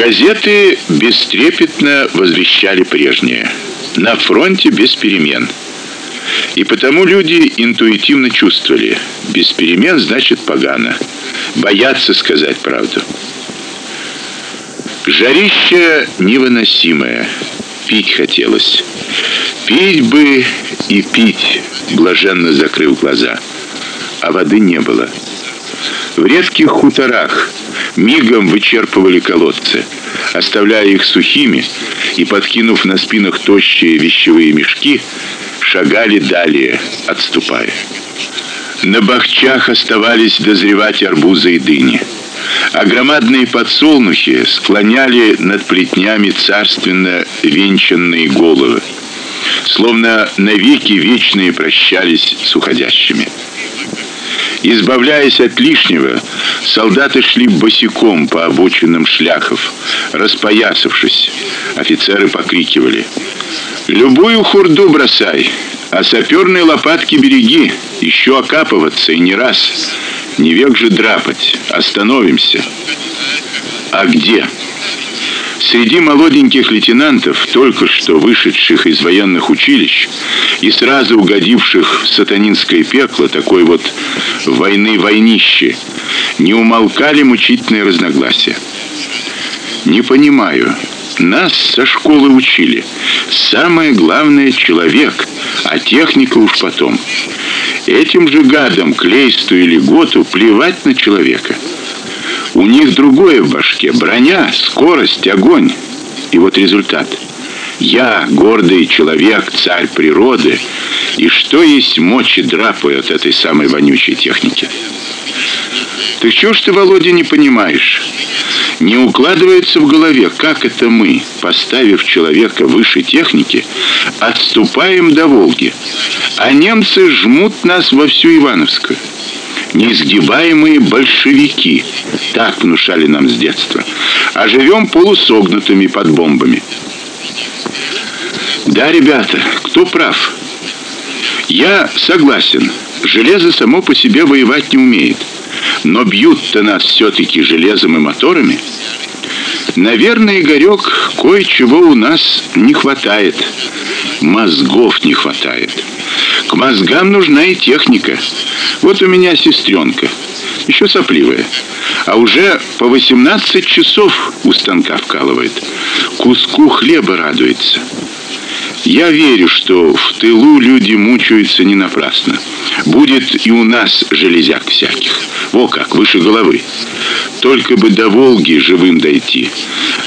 Газеты бестрепетно возвещали прежнее: на фронте без перемен. И потому люди интуитивно чувствовали: без перемен значит погано. Боятся сказать правду. Жарище невыносимое. Пить хотелось. Пить бы и пить, блаженно закрыв глаза. А воды не было. В редких хуторах мигом вычерпывали колодцы, оставляя их сухими и подкинув на спинах тощие вещевые мешки, шагали далее, отступая. На бахчах оставались дозревать арбузы и дыни, а громадные подсолнухи склоняли над плетнями царственно венчанные головы, словно навеки вечные прощались с уходящими. Избавляясь от лишнего, солдаты шли босиком по обочинам шляхов, распоясавшись. Офицеры покрикивали: "Любую хурду бросай, а саперные лопатки береги, еще окапываться и не раз. Не век же драпать. Остановимся". А где? Среди молоденьких лейтенантов, только что вышедших из военных училищ и сразу угодивших в сатанинское пекло такой вот войны войнище, не умолкали мучительные разногласия. Не понимаю. Нас со школы учили. Самое главное человек, а техника уж потом. Этим же гадам, клейсту или готу плевать на человека. У них другое в башке: броня, скорость, огонь. И вот результат. Я, гордый человек, царь природы, и что есть мочи драпаю от этой самой вонючей техники. Ты что ж ты, Володя, не понимаешь? Не укладывается в голове, как это мы, поставив человека выше техники, отступаем до Волги, а немцы жмут нас во всю Ивановскую неизгибаемые большевики. Так внушали нам с детства. А живем полусогнутыми под бомбами. Да, ребята, кто прав? Я согласен. Железо само по себе воевать не умеет. Но бьют-то нас все таки железом и моторами. Наверное, Игорек, кое-чего у нас не хватает. Мозгов не хватает. К мозгам нужна и техника. Вот у меня сестренка, еще сопливая, а уже по 18 часов у станка вкалывает. Куску хлеба радуется. Я верю, что в тылу люди мучаются не напрасно. Будет и у нас железяк всяких. Во как, выше головы. Только бы до Волги живым дойти.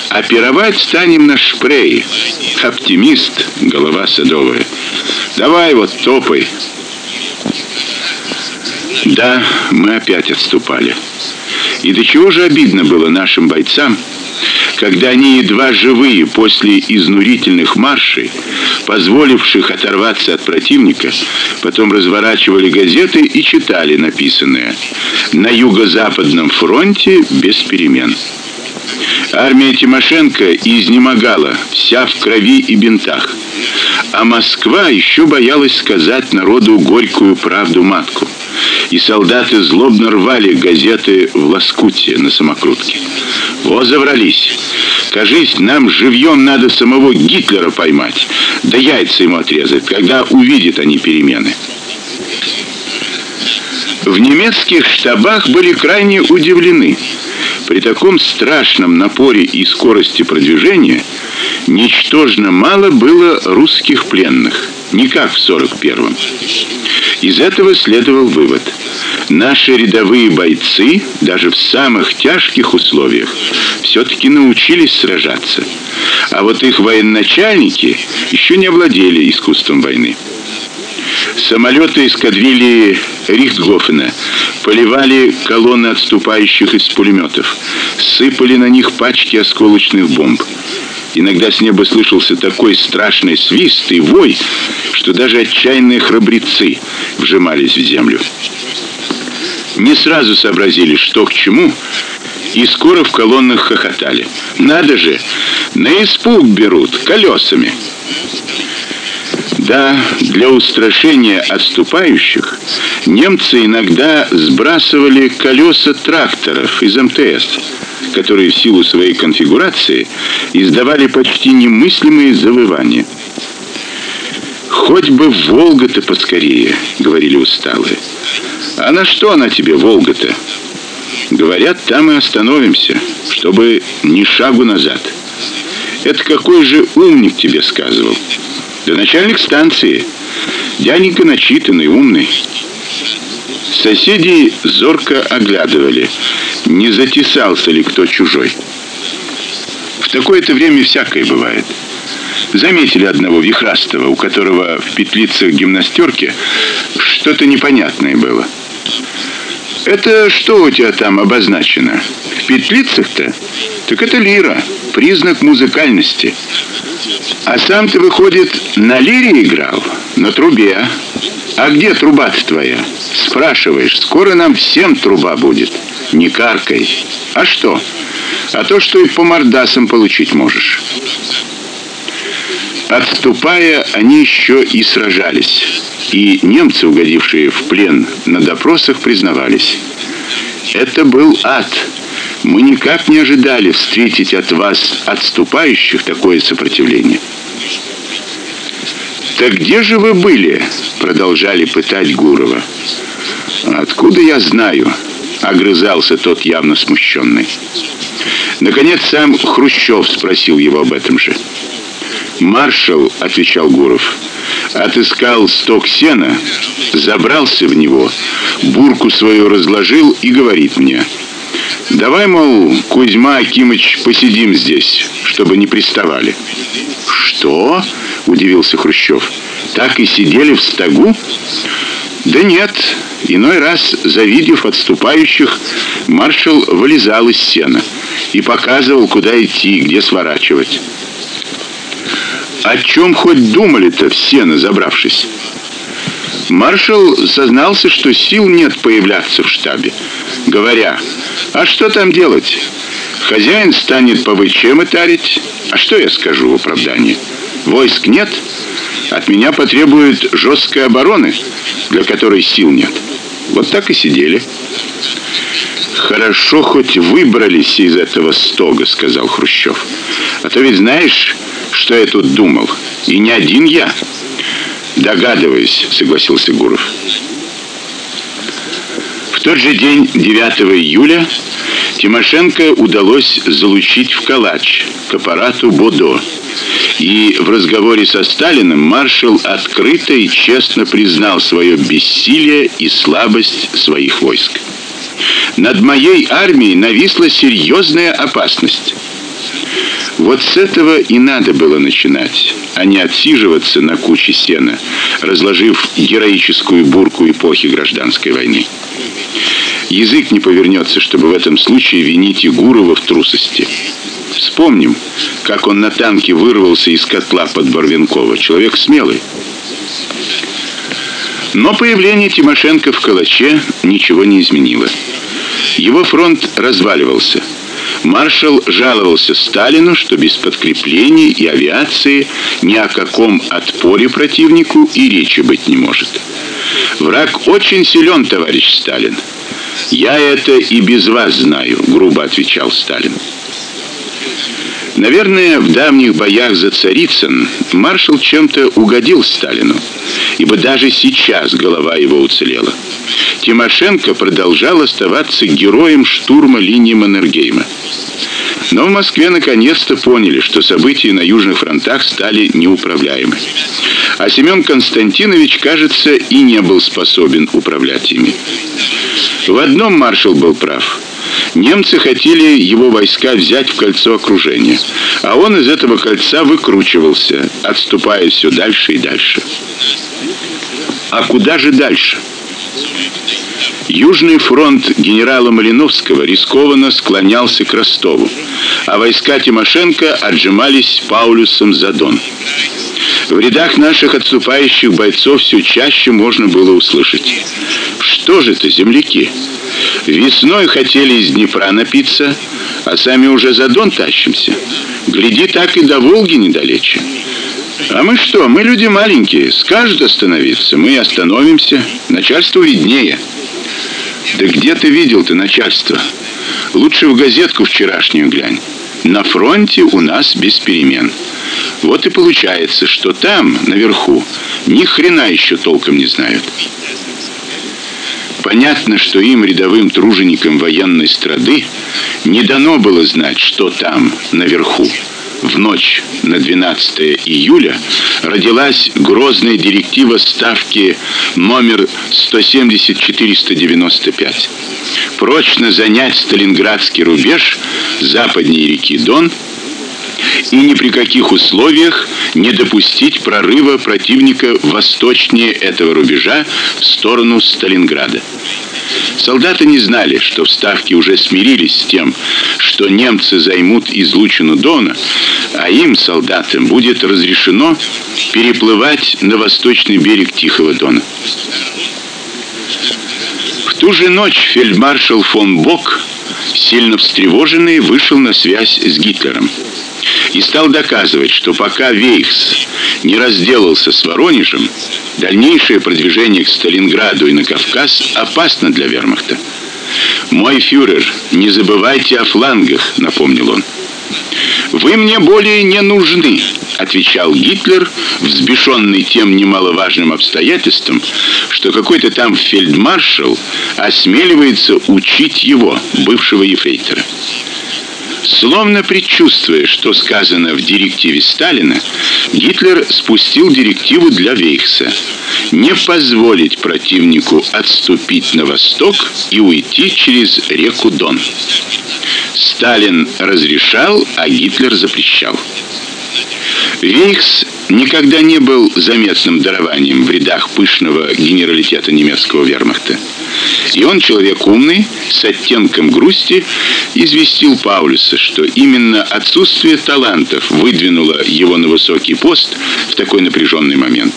А станем на шпрее. Оптимист, голова садовая. Давай вот топай. Да, мы опять отступали. И до чего же обидно было нашим бойцам, когда они едва живые после изнурительных маршей, позволивших оторваться от противника, потом разворачивали газеты и читали написанное: "На юго-западном фронте без перемен". Армия Тимошенко изнемогала, вся в крови и бинтах. А Москва еще боялась сказать народу горькую правду матку. И солдаты злобно рвали газеты в лоскуте на самокрутке. Во заврались. Кажись, нам живьем надо самого Гитлера поймать, да яйца ему отрезать, когда увидят они перемены. В немецких штабах были крайне удивлены. При таком страшном напоре и скорости продвижения ничтожно мало было русских пленных, не как в 41-м. Из этого следовал вывод: наши рядовые бойцы даже в самых тяжких условиях все таки научились сражаться. А вот их военачальники еще не овладели искусством войны. Самолеты эскадрильи Рихтгофена поливали колонны отступающих из пулеметов, сыпали на них пачки осколочных бомб. Иногда с неба слышался такой страшный свист и вой, что даже отчаянные храбрецы вжимались в землю. Не сразу сообразили, что к чему, и скоро в колоннах хохотали. Надо же, на испуг берут колесами. Да, для устрашения отступающих немцы иногда сбрасывали колеса тракторов из МТС которые в силу своей конфигурации издавали почти немыслимые завывания. Хоть бы Волга-то поскорее, говорили усталые. А на что она тебе, Волга-то? Говорят, там и остановимся, чтобы ни шагу назад. Это какой же умник тебе сказывал? Да начальник станции. Дяденька начитанный, умный. Соседи зорко оглядывали, не затесался ли кто чужой. В такое-то время всякое бывает. Заметили одного вихрастого, у которого в петлицах гимнастерки что-то непонятное было. Это что у тебя там обозначено? В петлицах-то? Так это лира, признак музыкальности. А сам ты выходит на лире играл, на трубе. А где труба твоя? Спрашиваешь, скоро нам всем труба будет. Не каркай. А что? А то, что и по мордасам получить можешь. Отступая, они еще и сражались. И немцы, угодившие в плен на допросах, признавались: это был ад. Мы никак не ожидали встретить от вас отступающих такое сопротивление. Так где же вы были? продолжали пытать Гурова. Откуда я знаю? Огрызался тот явно смущенный. Наконец сам Хрущев спросил его об этом же. Маршал, отвечал Гуров. Отыскал сток сена, забрался в него, бурку свою разложил и говорит мне: "Давай, мол, Кузьма Акимыч, посидим здесь, чтобы не приставали". Что? удивился Хрущев. Так и сидели в стогу? Да нет, иной раз, завидев отступающих, маршал вылезал из сена и показывал, куда идти, где сворачивать. О чем хоть думали-то все, назабравшись? Маршал сознался, что сил нет появляться в штабе, говоря: "А что там делать? Хозяин станет по ВЧ мытарить, а что я скажу в оправдании? Войск нет, от меня потребуют жесткой обороны, для которой сил нет". Вот так и сидели. Хорошо хоть выбрались из этого стога, сказал Хрущев. А то ведь знаешь, что я тут думал. И не один я. Догадываюсь, согласился Гуров. В тот же день, 9 июля, Тимошенко удалось залучить в Калач к аппарату Бодо. И в разговоре со Сталиным маршал открыто и честно признал свое бессилие и слабость своих войск. Над моей армией нависла серьезная опасность. Вот с этого и надо было начинать, а не отсиживаться на куче сена, разложив героическую бурку эпохи гражданской войны. Язык не повернется, чтобы в этом случае винить Егурова в трусости. Вспомним, как он на танке вырвался из котла под Барвинково. Человек смелый. Но появление Тимошенко в Калаче ничего не изменило. Его фронт разваливался. Маршал жаловался Сталину, что без подкреплений и авиации ни о каком отпоре противнику и речи быть не может. Враг очень силен, товарищ Сталин. Я это и без вас знаю, грубо отвечал Сталин. Наверное, в давних боях за Царицын маршал чем-то угодил Сталину, ибо даже сейчас голова его уцелела. Тимошенко продолжал оставаться героем штурма линии Маннергейма. Но в Москве наконец-то поняли, что события на южных фронтах стали неуправляемы. А Семен Константинович, кажется, и не был способен управлять ими. В одном маршал был прав. Немцы хотели его войска взять в кольцо окружения, а он из этого кольца выкручивался, отступая все дальше и дальше. А куда же дальше? Южный фронт генерала Малиновского рискованно склонялся к Ростову, а войска Тимошенко отжимались Паулюсом за Дон. В рядах наших отступающих бойцов все чаще можно было услышать: "Что же это, земляки? Весной хотели из Днепра напиться, а сами уже за Дон тащимся. Гляди, так и до Волги недалече". А мы что? Мы люди маленькие. Скажут остановиться, мы и остановимся. Начальству виднее. Да где ты видел ты начальство? Лучше в газетку вчерашнюю глянь. На фронте у нас без перемен. Вот и получается, что там, наверху, ни хрена еще толком не знают. Понятно, что им рядовым труженикам военной страды не дано было знать, что там наверху в ночь на 12 июля родилась грозная директива ставки номер 170-495 прочно занять Сталинградский рубеж западнее реки Дон и ни при каких условиях не допустить прорыва противника восточнее этого рубежа в сторону Сталинграда. Солдаты не знали, что в Ставке уже смирились с тем, что немцы займут излучину Дона, а им, солдатам, будет разрешено переплывать на восточный берег Тихого Дона. В ту же ночь фельдмаршал фон Бок, сильно встревоженный, вышел на связь с Гитлером и стал доказывать, что пока Вейхс не разделался с Воронежем, дальнейшее продвижение к Сталинграду и на Кавказ опасно для вермахта. Мой фюрер, не забывайте о флангах, напомнил он. Вы мне более не нужны, отвечал Гитлер, взбешенный тем немаловажным обстоятельством, что какой-то там фельдмаршал осмеливается учить его, бывшего ефрейтора. Словно предчувствуя, что сказано в директиве Сталина, Гитлер спустил директиву для Вейхса не позволить противнику отступить на восток и уйти через реку Дон. Сталин разрешал, а Гитлер запрещал. Вейхс никогда не был заметным дарованием в рядах пышного генералитета немецкого вермахта. И он человек умный, с оттенком грусти, известил Паулюса, что именно отсутствие талантов выдвинуло его на высокий пост в такой напряженный момент.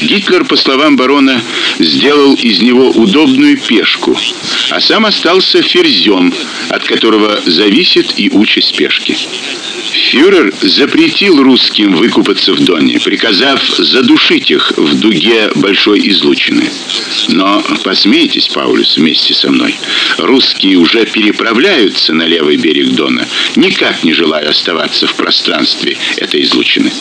Гитлер, по словам барона, сделал из него удобную пешку, а сам остался ферзем, от которого зависит и участь пешки. Фюрер запретил русским выкупаться в Доне, приказав задушить их в дуге большой излучины. Но посмейтесь, Паулюс, вместе со мной. Русские уже переправляются на левый берег Дона, никак не желая оставаться в пространстве этой излучины.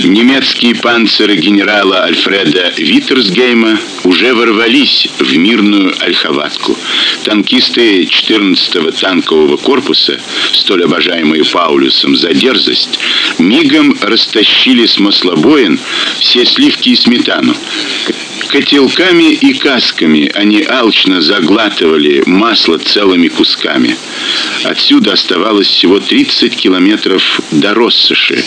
Немецкие панциры генерала Альфреда Виттерсгейма уже ворвались в мирную Ольховатку. Танкисты 14-го танкового корпуса, столь обожаемые Паулюсом за дерзость, мигом растащили с маслобоин все сливки и сметану. Котелками и касками они алчно заглатывали масло целыми кусками. Отсюда оставалось всего 30 километров до Россоши,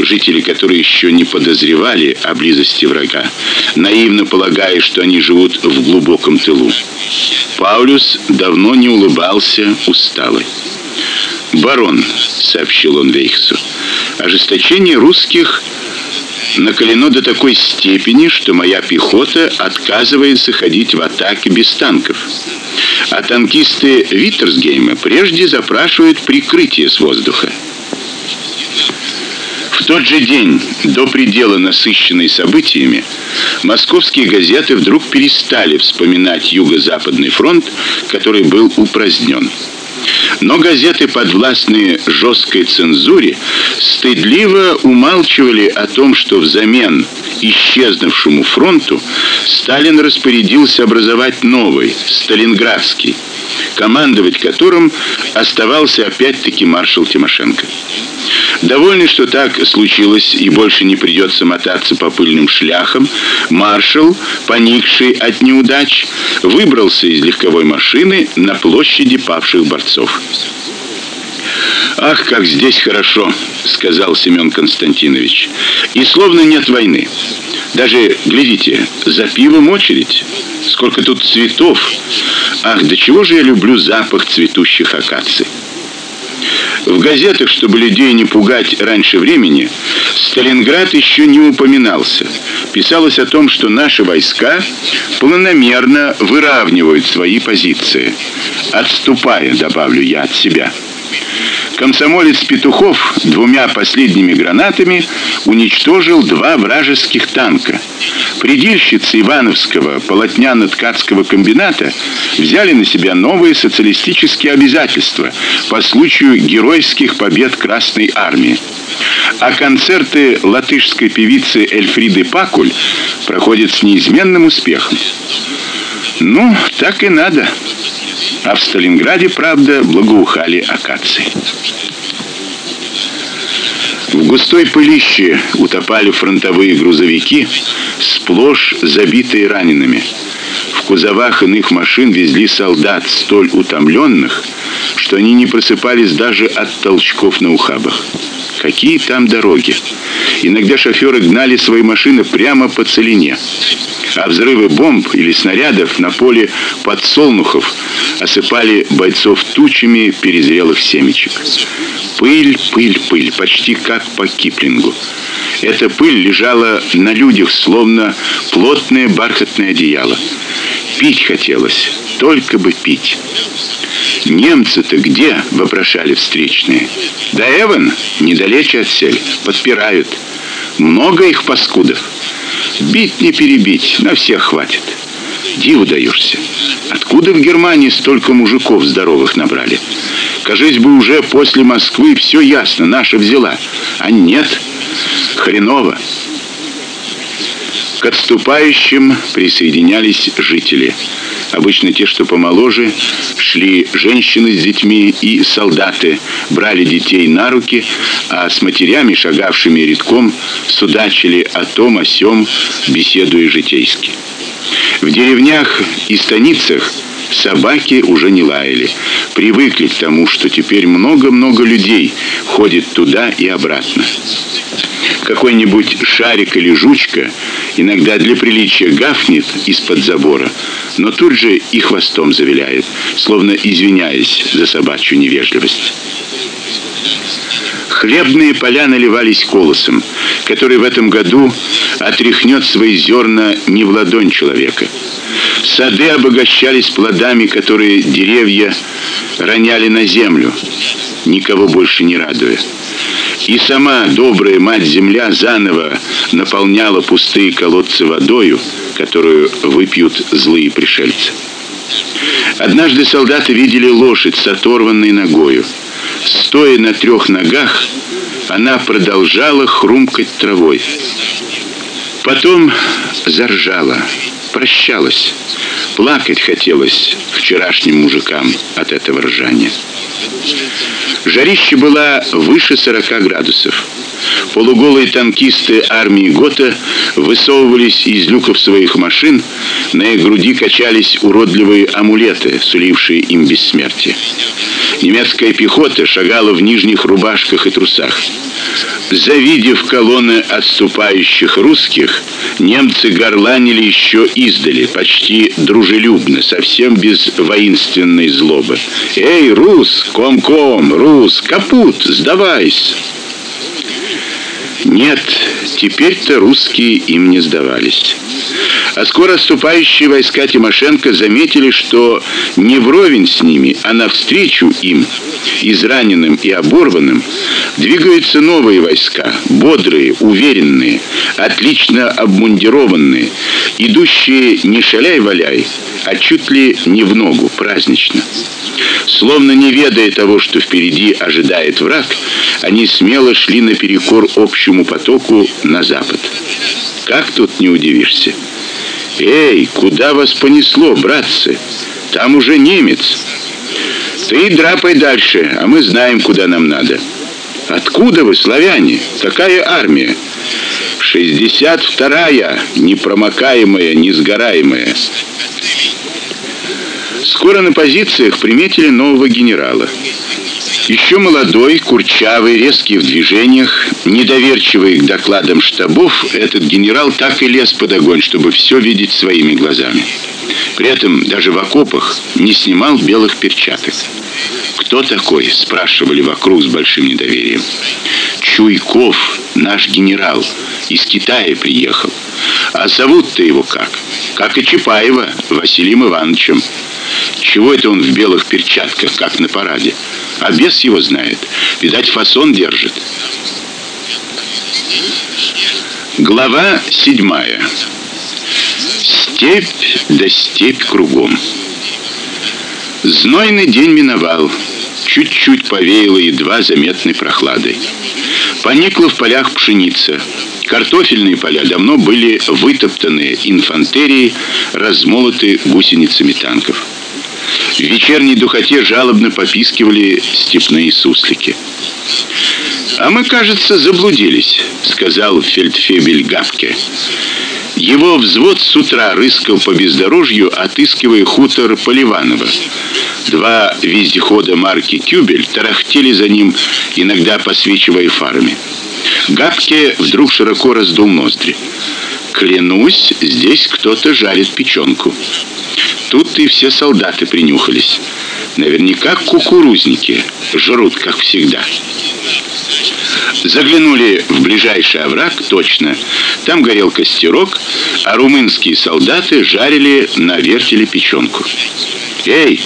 жители которой еще не подозревали о близости врага, наивно полагая, что они живут в глубоком тылу. Паулюс давно не улыбался, усталый. "Барон", сообщил он Вейхсу. "Ожесточение русских накалено до такой степени, что моя пехота отказывается ходить в атаки без танков. А танкисты Виттерсгейма прежде запрашивают прикрытие с воздуха. В тот же день, до предела насыщенный событиями, московские газеты вдруг перестали вспоминать юго-западный фронт, который был упразднен. Но газеты, подвластные жесткой цензуре, стыдливо умалчивали о том, что взамен исчезнувшему фронту Сталин распорядился образовать новый, Сталинградский, командовать которым оставался опять-таки маршал Тимошенко. Довольный, что так случилось и больше не придется мотаться по пыльным шляхам, маршал, поникший от неудач, выбрался из легковой машины на площади павших борцов. Ах, как здесь хорошо, сказал Семен Константинович. И словно нет войны. Даже глядите, за пивом очередь. Сколько тут цветов. Ах, до чего же я люблю запах цветущих акаций. В газетах, чтобы людей не пугать раньше времени, Сталинград еще не упоминался. Писалось о том, что наши войска планомерно выравнивают свои позиции, отступая, добавлю я от себя. Комсомолец Петухов двумя последними гранатами уничтожил два вражеских танка. Предельщицы Ивановского полотняно-ткацкого комбината взяли на себя новые социалистические обязательства по случаю героических побед Красной армии. А концерты латышской певицы Эльфриды Пакуль проходят с неизменным успехом. Ну, так и надо. А в Сталинграде, правда, благоухали акации. В густой пылище утопали фронтовые грузовики, сплошь забитые ранеными. В кузовах иных машин везли солдат, столь утомленных, что они не просыпались даже от толчков на ухабах. Какие там дороги? Иногда шоферы гнали свои машины прямо по целине. А взрывы бомб или снарядов на поле подсолнухов осыпали бойцов тучами перезрелых семечек. Пыль, пыль, пыль, почти как по Киплингу. Эта пыль лежала на людях, словно плотное бархатное одеяло. Пить хотелось, только бы пить. Немцы-то где? вопрошали встречные. Да Эван недалече отсель, подпирают. Много их паскудов. Бить не перебить, на всех хватит. Диву даешься. Откуда в Германии столько мужиков здоровых набрали? Кажись бы уже после Москвы все ясно, наша взяла. А нет, хреново. К отступающим присоединялись жители. Обычно те, что помоложе, шли женщины с детьми и солдаты, брали детей на руки, а с матерями, шагавшими редком, судачили о том о сём, беседуя житейски. В деревнях и станицах собаки уже не лаяли. Привыкли к тому, что теперь много-много людей ходит туда и обратно. Какой-нибудь шарик или жучка иногда для приличия гафнет из-под забора, но тут же и хвостом завиляет, словно извиняясь за собачью невежливость. Хлебные поля наливались колосом, который в этом году отряхнет свои зерна не в ладонь человека. Сады обогащались плодами, которые деревья роняли на землю, никого больше не радуя. И сама добрая мать-земля заново наполняла пустые колодцы водою, которую выпьют злые пришельцы. Однажды солдаты видели лошадь с оторванной ногою. Стоя на трех ногах, она продолжала хрумкать травой. Потом заржала, прощалась. Плакать хотелось вчерашним мужикам от этого ржания. Жарище было выше 40 градусов. Полуголые танкисты армии Гота высовывались из люков своих машин, на их груди качались уродливые амулеты, сулившие им бессмертие. Немецкая пехота шагала в нижних рубашках и трусах. Завидев колонны отступающих русских, немцы горланили еще издали, почти дружелюбно, совсем без воинственной злобы. Эй, рус, ком-ком, рус, капут, сдавайся. Нет, теперь-то русские им не сдавались. А скоро отступающие войска Тимошенко заметили, что не вровень с ними, а навстречу им, израненным и оборванным, двигаются новые войска, бодрые, уверенные, отлично обмундированные, идущие не шаляй-валяй, а чуть ли не в ногу, празднично. Словно не ведая того, что впереди ожидает враг, они смело шли наперекор общему потоку на запад. Как тут не удивишься? Эй, куда вас понесло, братцы? Там уже немец. Ты драпай дальше, а мы знаем, куда нам надо. Откуда вы, славяне? Какая армия? Шестьдесят вторая, непромокаемая, несгораемая. Скоро на позициях приметили нового генерала. Еще молодой, курчавый, резкий в движениях, недоверчивый к докладам штабов, этот генерал так и лез под огонь, чтобы все видеть своими глазами. При этом даже в окопах не снимал белых перчаток. Кто такой? спрашивали вокруг с большим недоверием. Чуйков, наш генерал, из Китая приехал. А зовут-то его как? Как и Чапаева, Василием Ивановичем. Чего это он в белых перчатках, как на параде? А бес его знает. Видать, фасон держит. Глава седьмая. Степь да степь кругом. Знойный день миновал. Чуть-чуть повеяло едва заметной прохладой. Поникла в полях пшеница. Картофельные поля давно были вытоптаны инфантерией, размолоты гусеницами танков. В вечерней духоте жалобно попискивали степные суслики. А мы, кажется, заблудились, сказал фельдфебель Гапке. Его взвод с утра рыскал по бездорожью, отыскивая хутор Поливанова. Два вездехода марки Кюбель тарахтели за ним, иногда посвечивая фарами. Гапке вдруг широко раздул ноздри. Клянусь, здесь кто-то жарит печенку. Тут и все солдаты принюхались. Наверняка кукурузники жрут, как всегда. Заглянули в ближайший овраг, точно. Там горел костерок, а румынские солдаты жарили на вертеле печенку. "Эй,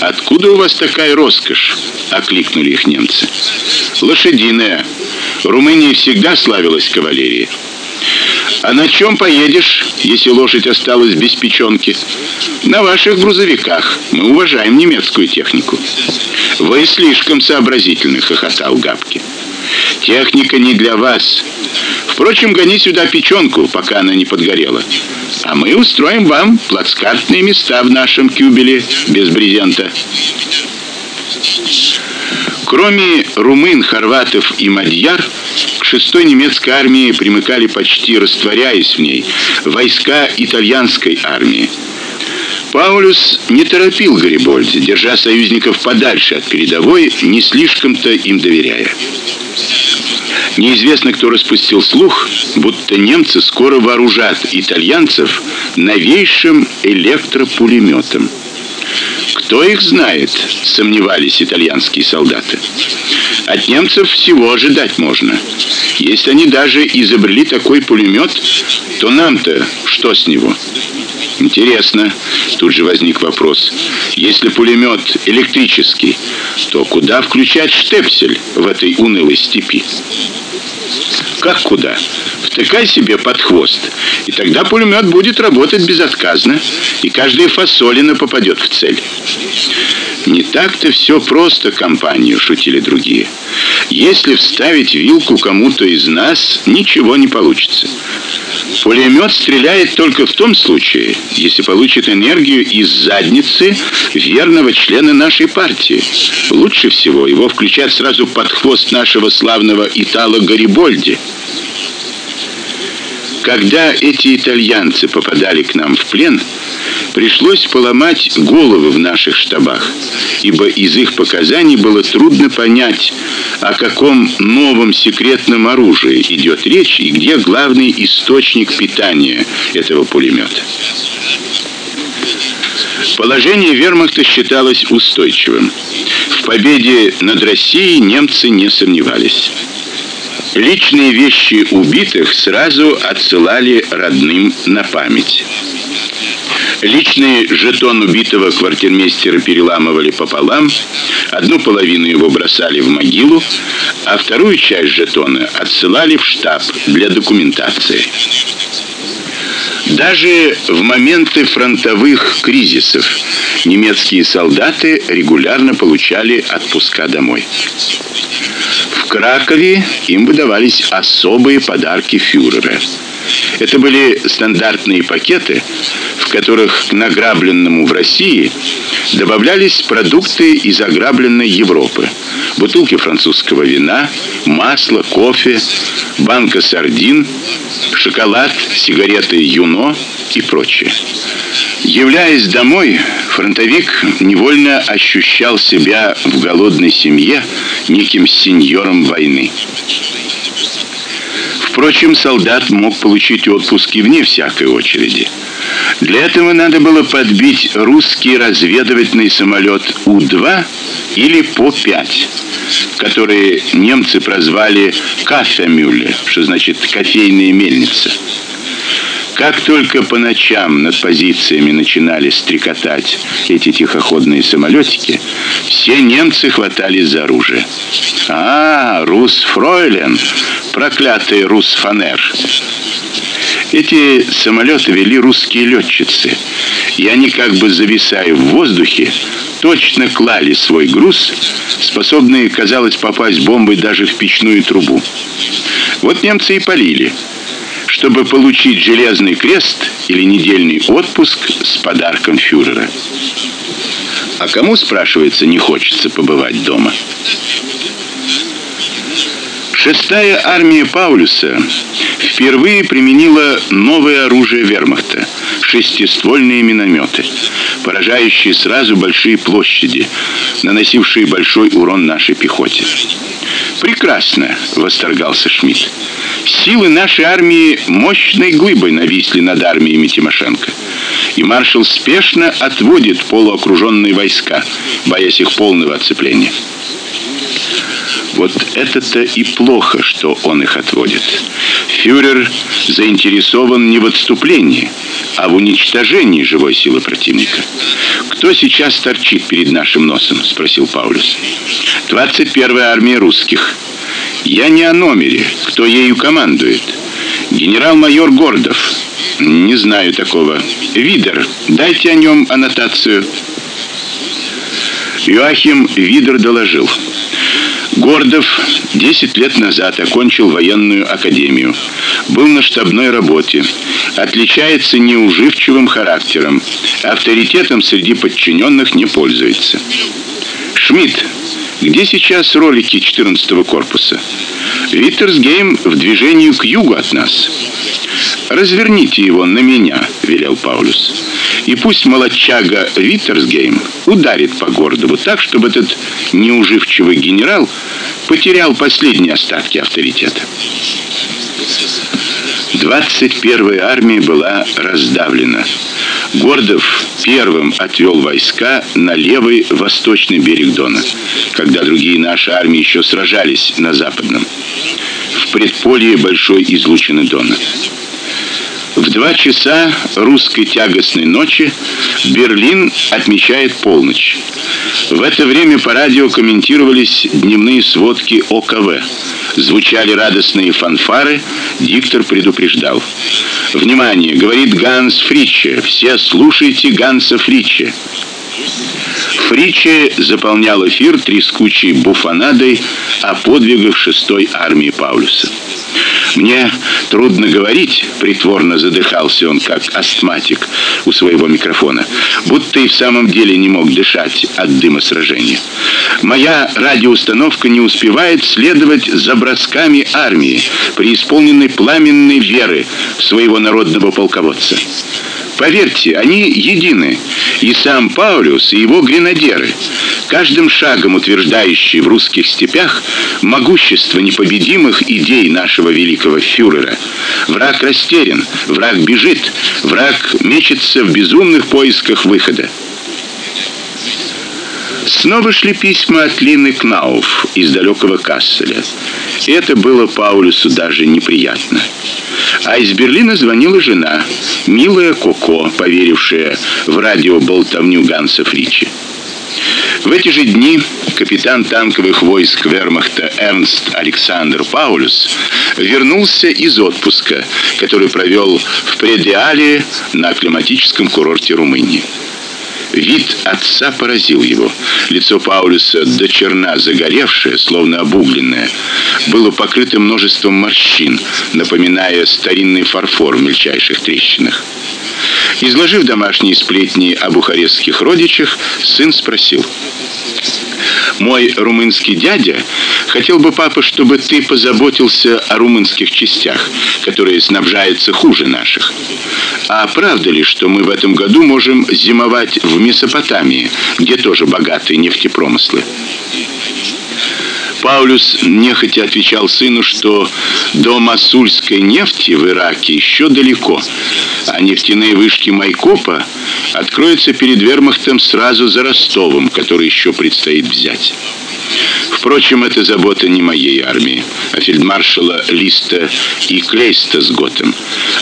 откуда у вас такая роскошь?" окликнули их немцы. "Лошадиная. Румыния всегда славилась кавалерией. А на чем поедешь, если лошадь осталась без печенки? На ваших грузовиках. Мы уважаем немецкую технику. Вы слишком сообразительны, хохотал Габки. Техника не для вас. Впрочем, гони сюда печенку, пока она не подгорела. А мы устроим вам плацкартные места в нашем кюбеле без брезента. Кроме румын, хорватов и мадьяр, к шестой немецкой армии примыкали почти растворяясь в ней войска итальянской армии. Паулюс не торопил Гарибольди, держа союзников подальше от передовой, не слишком-то им доверяя. Неизвестно, кто распустил слух, будто немцы скоро вооружат итальянцев новейшим электропулеметом. Кто их знает, сомневались итальянские солдаты. От немцев всего ожидать можно. Если они даже изобрели такой пулемет, то нам-то что с него? Интересно, тут же возник вопрос. Если пулемет электрический, то куда включать штепсель в этой унылой степи? Как куда? Втыкай себе под хвост, и тогда пулемет будет работать безотказно, и каждая фасолина попадет в цель. Не так-то все просто, компанию, шутили другие. Если вставить вилку кому-то из нас, ничего не получится. Пулемет стреляет только в том случае, если получит энергию из задницы верного члена нашей партии. Лучше всего его включать сразу под хвост нашего славного Итало Гарибольди. Когда эти итальянцы попадали к нам в плен, пришлось поломать головы в наших штабах, ибо из их показаний было трудно понять, о каком новом секретном оружии идет речь и где главный источник питания этого пулемета. Положение вермахта считалось устойчивым. В победе над Россией немцы не сомневались. Личные вещи убитых сразу отсылали родным на память. Личный жетон убитого квартирмейстера переламывали пополам, одну половину его бросали в могилу, а вторую часть жетона отсылали в штаб для документации. Даже в моменты фронтовых кризисов немецкие солдаты регулярно получали отпуска домой. В Кракове им выдавались особые подарки фюрера. Это были стандартные пакеты, в которых к награбленному в России добавлялись продукты из ограбленной Европы: бутылки французского вина, масло, кофе, банка сардин, шоколад, сигареты Юно и прочее. Являясь домой, фронтовик невольно ощущал себя в голодной семье неким сеньором войны. Впрочем, солдат мог получить отпуск и вне всякой очереди. Для этого надо было подбить русский разведывательный самолет У-2 или По-5, который немцы прозвали Кафемюле, что значит кофейная мельница. Как только по ночам над позициями начинали стрекотать эти тихоходные самолетики, все немцы хватались за оружие. А, рус Фройлен, проклятый рус Фанер. Эти самолеты вели русские летчицы, и они как бы зависая в воздухе, точно клали свой груз, способный, казалось, попасть бомбой даже в печную трубу. Вот немцы и полили, чтобы получить железный крест или недельный отпуск с подарком фюрера. А кому, спрашивается, не хочется побывать дома? Шестая армия Паулюса впервые применила новое оружие Вермахта шестиствольные минометы, поражающие сразу большие площади, наносившие большой урон нашей пехоте. Прекрасно, восторгался Шмидт. Силы нашей армии мощной глыбой нависли над армией Тимошенко. И маршал спешно отводит полуокруженные войска, боясь их полного отцепления. Вот это-то и плохо, что он их отводит. Фюрер заинтересован не в отступлении, а в уничтожении живой силы противника. Кто сейчас торчит перед нашим носом, спросил Паулюс. 21-я армия русских. Я не о номере, кто ею командует. Генерал-майор Гордов. Не знаю такого. Видер, дайте о нем аннотацию. Юахим Видер доложил: Гордов 10 лет назад окончил военную академию. Был на штабной работе. Отличается неуживчивым характером. Авторитетом среди подчиненных не пользуется. Шмидт, где сейчас ролики 14-го корпуса? Виттерсгейм в движении к югу от нас. Разверните его на меня, велел Паулюс. И пусть молодчага Виттерсгейм ударит по Гордову так, чтобы этот неуживчивый генерал потерял последние остатки авторитета. 21-я армия была раздавлена. Гордов первым отвел войска на левый восточный берег Дона, когда другие наши армии еще сражались на западном, в предполье большой излучины Дона. В два часа русской тягостной ночи Берлин отмечает полночь. В это время по радио комментировались дневные сводки ОКВ. Звучали радостные фанфары, диктор предупреждал: "Внимание, говорит Ганс Фриче. Все слушайте Ганса Фриче". Фриче заполнял эфир трескучей буфонадой о подвигах шестой армии Паулюса. Мне трудно говорить, притворно задыхался он, как астматик у своего микрофона, будто и в самом деле не мог дышать от дыма сражения. Моя радиоустановка не успевает следовать за бросками армии, преисполненной пламенной веры своего народного полководца. Поверьте, они едины. И сам Паулюс, и его гренадеры, каждым шагом утверждающие в русских степях могущество непобедимых идей нашего великого фюрера. Враг растерян, враг бежит, враг мечется в безумных поисках выхода. Снова шли письма от Лины Кнауф из далекого Касселя. Это было Паулюсу даже неприятно. А из Берлина звонила жена, милая Коко, поверившая в радио болтовню Ганса Фричи. В эти же дни капитан танковых войск Вермахта Эрнст Александр Паулюс вернулся из отпуска, который провел в Предиале на климатическом курорте Румынии. Вид отца поразил его. Лицо Паулюса до черна загоревшее, словно обугленное, было покрыто множеством морщин, напоминая старинный фарфор в мельчайших трещинах. Изложив домашние сплетни о бухарестских родичах, сын спросил: мой румынский дядя хотел бы, папа, чтобы ты позаботился о румынских частях, которые снабжаются хуже наших. А правда ли, что мы в этом году можем зимовать в Месопотамии, где тоже богатые нефтепромыслы? Паулюс нехотя отвечал сыну, что до масульской нефти в Ираке еще далеко, а нефтяные вышки Майкопа откроются перед Вермахтом сразу за Ростовом, который еще предстоит взять. Впрочем, это забота не моей армии, а фельдмаршала Листа и Клейста с Готом.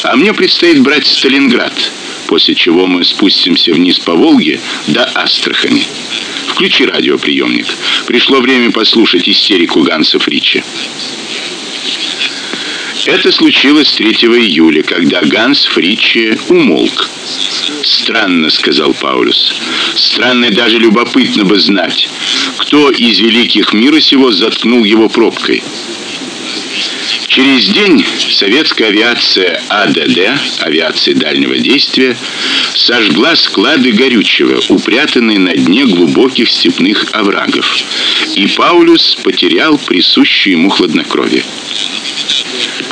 А мне предстоит брать Сталинград, после чего мы спустимся вниз по Волге до Астрахани. Включи радиоприемник. Пришло время послушать истерику Ганса Фрича. Это случилось 3 июля, когда Ганс Фриче умолк. Странно, сказал Паулюс. Странно и даже любопытно бы знать, кто из великих мира сего заткнул его пробкой. Через день советская авиация АДД, авиация дальнего действия, сожгла склады горючего, упрятанные на дне глубоких степных оврагов. И Паулюс потерял присущее ему хладнокровие.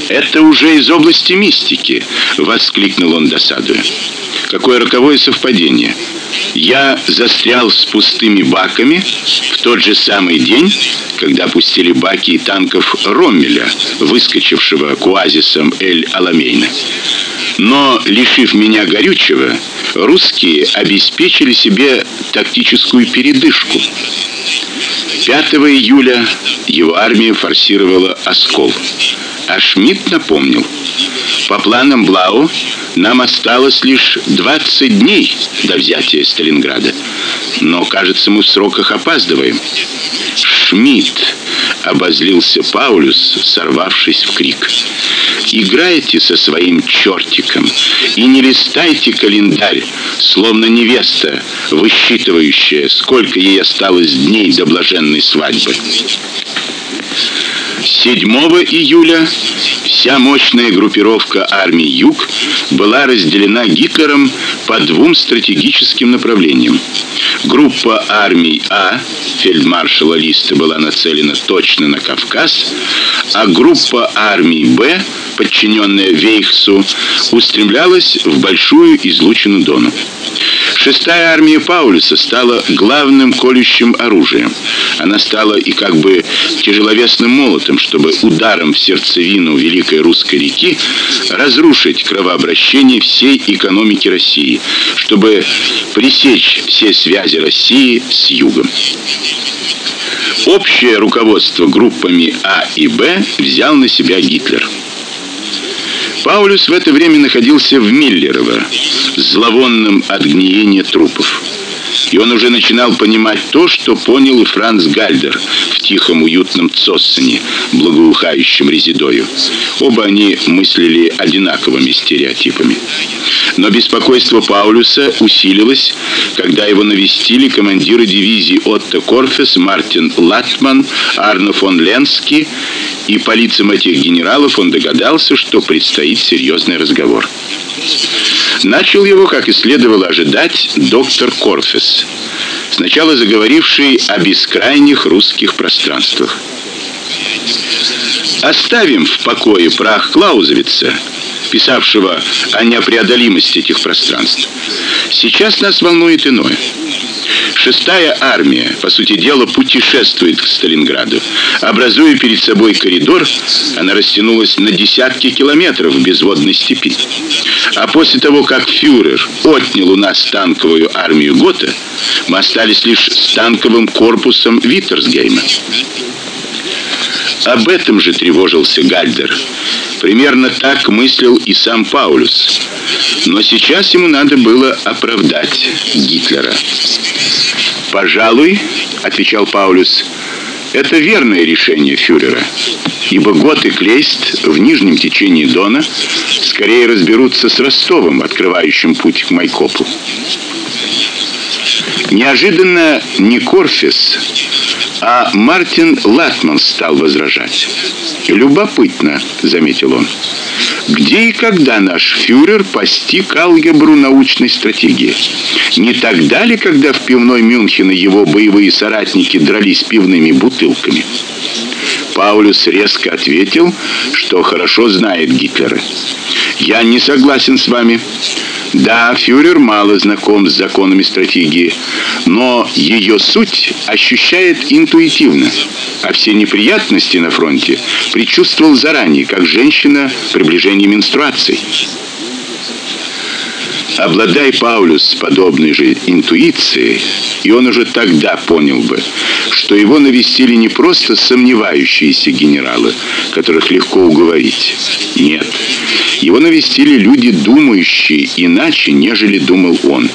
Это уже из области мистики, воскликнул он досадуя. Какое роковое совпадение. Я застрял с пустыми баками в тот же самый день, когда пустили баки танков Роммеля, выскочившего к оазисам Эль-Аламейна. Но лишив меня горючего, русские обеспечили себе тактическую передышку. 5 июля его армия форсировала Оскол. А Шмидт напомнил: по планам Блау нам осталось лишь 20 дней до взятия Сталинграда. Но, кажется, мы в сроках опаздываем. Шмидт обозлился Паулюс, сорвавшись в крик. Играйте со своим чертиком и не листайте календарь, словно невеста, высчитывающая, сколько ей осталось дней до блаженной свадьбы. 7 июля вся мощная группировка армии Юг была разделена Гитлером по двум стратегическим направлениям. Группа армий А фельдмаршала Листа была нацелена точно на Кавказ, а группа армий Б, подчиненная Вейхсу, устремлялась в большую излучину Дона. Шестая армия Паулюса стала главным колющим оружием. Она стала и как бы тяжеловесным молотом, чтобы ударом в сердцевину великой русской реки разрушить кровообращение всей экономики России, чтобы пресечь все связи России с югом. Общее руководство группами А и Б взял на себя Гитлер. Паулюс в это время находился в Миллерово, зловонном от гниения трупов. И он уже начинал понимать то, что понял и Франц Гальдер в тихом уютном Цоссене, благоухающем резидою. Оба они мыслили одинаковыми стереотипами. Но беспокойство Паулюса усилилось, когда его навестили командиры дивизии Отто Корфес, Мартин Латман, Арно фон Ленский, и по лицам этих генералов он догадался, что предстоит серьезный разговор. Начал его, как и следовало ожидать, доктор Корфес, сначала заговоривший о бескрайних русских пространствах. Оставим в покое прах Клаузевица, писавшего о непреодолимости этих пространств. Сейчас нас волнует иное. Шестая армия, по сути дела, путешествует к Сталинграду, образуя перед собой коридор, она растянулась на десятки километров в безводной степи. А после того, как фюрер отнял у нас танковую армию Гота, мы остались лишь с танковым корпусом Виттерсгейма. Об этом же тревожился Гальдер. Примерно так мыслил и сам Паулюс. Но сейчас ему надо было оправдать Гитлера. "Пожалуй", отвечал Паулюс. "Это верное решение фюрера, ибо Гот и Клейст в нижнем течении Дона скорее разберутся с Ростовом, открывающим путь к Майкопу". Неожиданно не Корфис, а Мартин Латман стал возражать. Любопытно, заметил он. Где и когда наш фюрер постиг алгебру научной стратегии? Не тогда ли, когда в пивной Мюнхена его боевые соратники дрались пивными бутылками? Паулюс резко ответил, что хорошо знает Гитлера. Я не согласен с вами. Да, фюрер мало знаком с законами стратегии, но ее суть ощущает интуитивно, а все неприятности на фронте предчувствовал заранее, как женщина приближение менструации. Обладай Паулюс подобной же интуицией, и он уже тогда понял бы, что его навестили не просто сомневающиеся генералы, которых легко уговорить. Нет. Его навестили люди, думающие иначе, нежели думал он.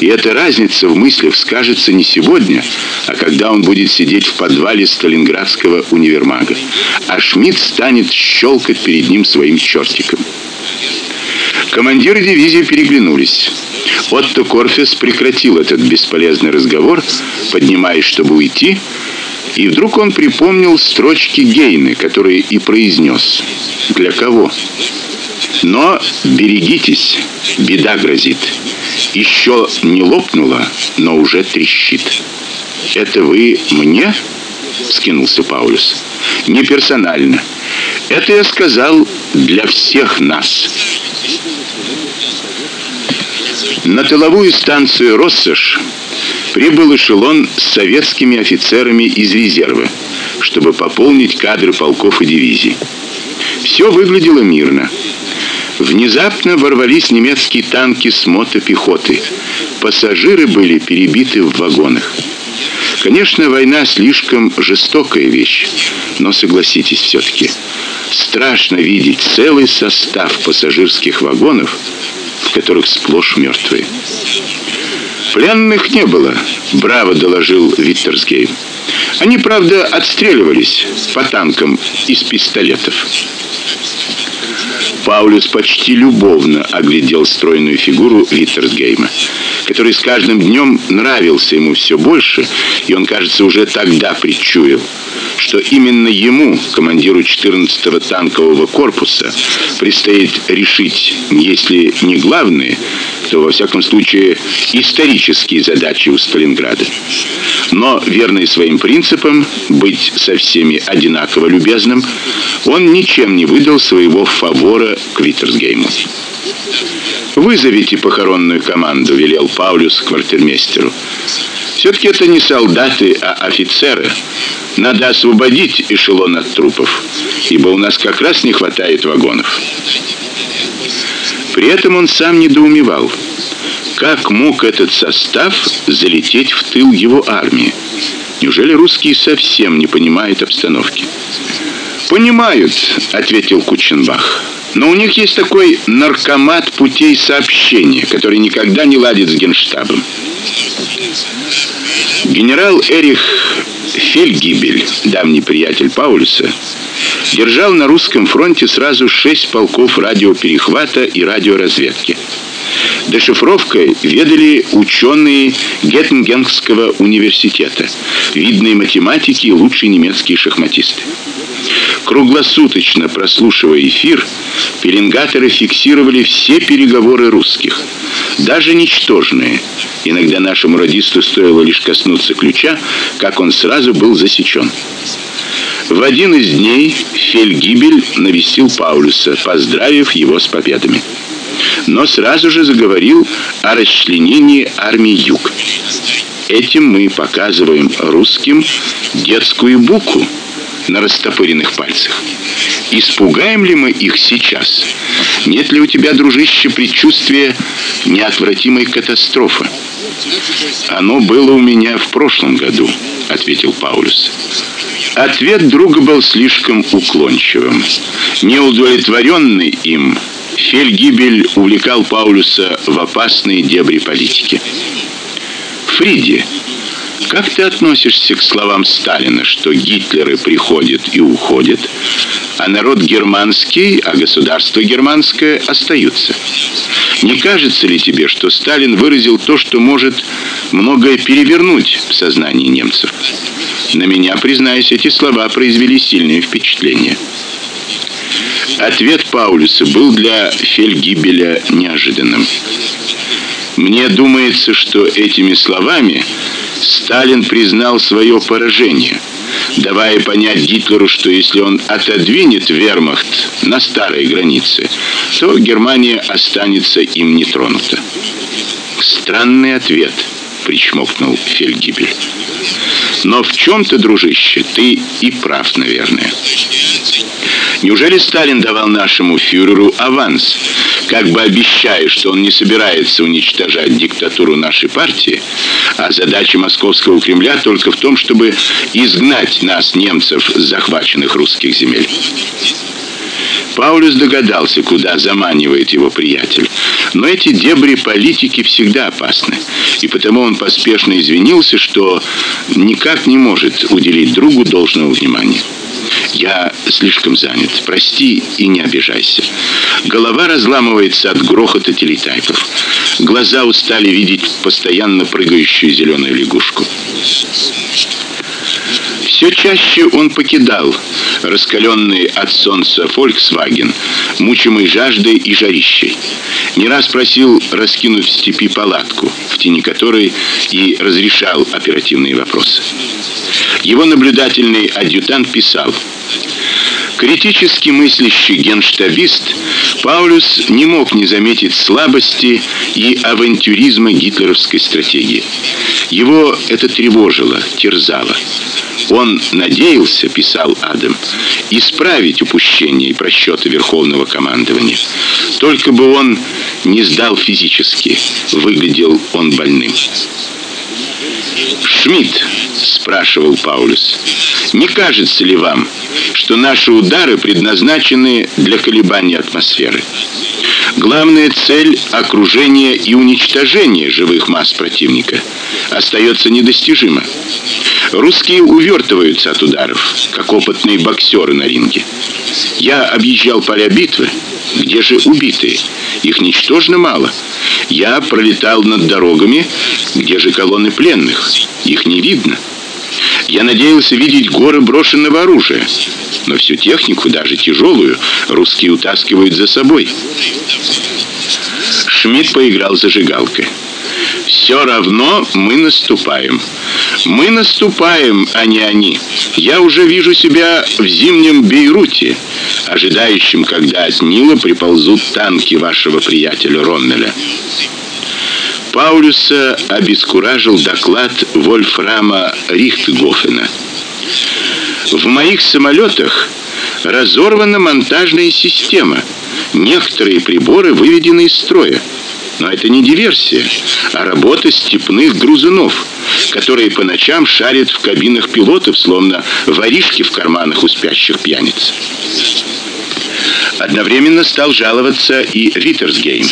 И эта разница в мыслях скажется не сегодня, а когда он будет сидеть в подвале Сталинградского универмага, а Шмидт станет щелкать перед ним своим чертиком. Командиры дивизии переглянулись. Отто Корфес прекратил этот бесполезный разговор, поднимаясь, чтобы уйти, и вдруг он припомнил строчки Гейны, которые и произнес. Для кого? Но берегитесь, беда грозит. Еще не лопнула, но уже трещит. Это вы мне? Скинулся Паулюс. Не персонально. Это я сказал для всех нас. На тыловую станцию Россош прибыл эшелон с советскими офицерами из резерва, чтобы пополнить кадры полков и дивизий. Все выглядело мирно. Внезапно ворвались немецкие танки с мотопехотой. Пассажиры были перебиты в вагонах. Конечно, война слишком жестокая вещь, но согласитесь все таки страшно видеть целый состав пассажирских вагонов, в которых сплошь мертвые. Пленных не было, браво доложил Виттерсгейм. Они, правда, отстреливались по танкам из пистолетов. Паулюс почти любовно оглядел стройную фигуру Виттерсгейма, который с каждым днем нравился ему все больше, и он, кажется, уже тогда предчуял, что именно ему, командиру 14-го танкового корпуса, предстоит решить, если не главные, то во всяком случае исторические задачи у Сталинграда. Но верный своим принципам быть со всеми одинаково любезным, он ничем не выдал своего фавора к Виттерсгейму. Вызовите похоронную команду, велел Паулюс квартирмейстеру. все таки это не солдаты, а офицеры. Надо освободить эшелон от трупов, ибо у нас как раз не хватает вагонов. При этом он сам недоумевал, как мог этот состав залететь в тыл его армии. Неужели русские совсем не понимают обстановки? Понимают, ответил Кученбах. Но у них есть такой наркомат путей сообщения, который никогда не ладит с Генштабом. Генерал Эрих Фельгибель, давний приятель Паулюса, держал на русском фронте сразу шесть полков радиоперехвата и радиоразведки. Дешифровкой ведали ученые Геттингенского университета, видные математики и лучшие немецкие шахматисты. Круглосуточно прослушивая эфир, пеленгаторы фиксировали все переговоры русских, даже ничтожные. Иногда нашему радисту стоило лишь коснуться ключа, как он сразу был засечен. В один из дней Фельгибель навестил Паулюса, поздравив его с победами. Но сразу же заговорил о расчленении армии Юг. Этим мы показываем русским детскую букву на растопыренных пальцах. Испугаем ли мы их сейчас? Нет ли у тебя, дружище, предчувствия неотвратимой катастрофы? Оно было у меня в прошлом году, ответил Паулюс. Ответ друга был слишком уклончивым. Неудовлетворенный им, Фельгибель увлекал Паулюса в опасные дебри политики. Фриди как ты относишься к словам Сталина, что Гитлеры приходят и уходят, а народ германский, а государство германское остаются? Не кажется ли тебе, что Сталин выразил то, что может многое перевернуть в сознании немцев? На меня, признаюсь, эти слова произвели сильное впечатление. Ответ Паулюса был для Фельгибеля неожиданным. Мне думается, что этими словами Сталин признал свое поражение, давая понять Гитлеру, что если он отодвинет вермахт на старые границы, то Германия останется им нетронута. Странный ответ, причмокнул Фельдгибель. Но в чем то дружище, ты и прав, наверное. Неужели Сталин давал нашему фюреру аванс, как бы обещая, что он не собирается уничтожать диктатуру нашей партии, а задача московского Кремля только в том, чтобы изгнать нас немцев с захваченных русских земель. Паулюс догадался, куда заманивает его приятель. Но эти дебри политики всегда опасны, и потому он поспешно извинился, что никак не может уделить другу должного внимания. Я слишком занят. Прости и не обижайся. Голова разламывается от грохота телетайпов. Глаза устали видеть постоянно прыгающую зеленую лягушку. Все чаще он покидал раскаленный от солнца Volkswagen, мучимый жаждой и жарищей. Не раз просил раскинуть в степи палатку, в тени которой и разрешал оперативные вопросы. Его наблюдательный адъютант писал: Критически мыслящий генштабист Паулюс не мог не заметить слабости и авантюризма гитлеровской стратегии. Его это тревожило, терзало. Он надеялся, писал Адам, исправить упущения и просчеты верховного командования. Только бы он не сдал физически, выглядел он больным. Шмидт спрашивал Паулюс. Не кажется ли вам, что наши удары предназначены для колебания атмосферы? Главная цель окружение и уничтожение живых масс противника остается недостижима. Русские увертываются от ударов, как опытные боксеры на ринге. Я объезжал поля битвы, где же убитые? Их ничтожно мало. Я пролетал над дорогами, где же колонны пленных? Их не видно. Я надеялся видеть горы брошенного оружия, но всю технику, даже тяжелую, русские утаскивают за собой. Шмидт поиграл зажигалкой. Все равно мы наступаем. Мы наступаем, а не они. Я уже вижу себя в зимнем Бейруте, ожидающим, когда от Нила приползут танки вашего приятеля Роммеля. Паулюса обескуражил доклад Вольфрама Рихтгофена. В моих самолетах разорвана монтажная система. Некоторые приборы выведены из строя. Но это не диверсия, а работа степных грузунов, которые по ночам шарят в кабинах пилотов, словно воришки в карманах у спящих пьяниц. Одновременно стал жаловаться и Риттерсгейм.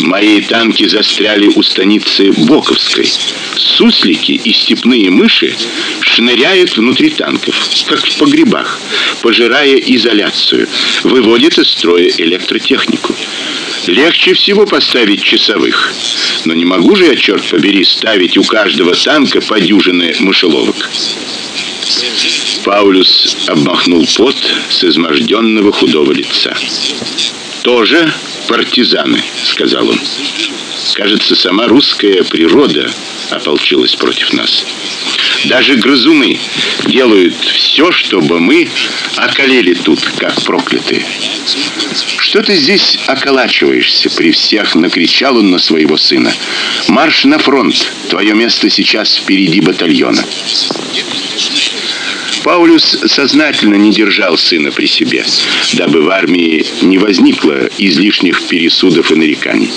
Мои танки застряли у станицы Боковской. Суслики и степные мыши шныряют внутри танков, как в погребах, пожирая изоляцию, выводят из строя электротехнику. Легче всего поставить часовых. Но не могу же я, черт побери, ставить у каждого танка по мышеловок. Паулюс обмахнул пот с изможденного худого лица. Тоже партизаны, сказал он. Кажется, сама русская природа ополчилась против нас. Даже грызуны делают все, чтобы мы околели тут, как проклятые. Что ты здесь околачиваешься при всех, накричал он на своего сына. Марш на фронт. Твое место сейчас впереди батальона. Паулюс сознательно не держал сына при себе, дабы в армии не возникло излишних пересудов и нареканий.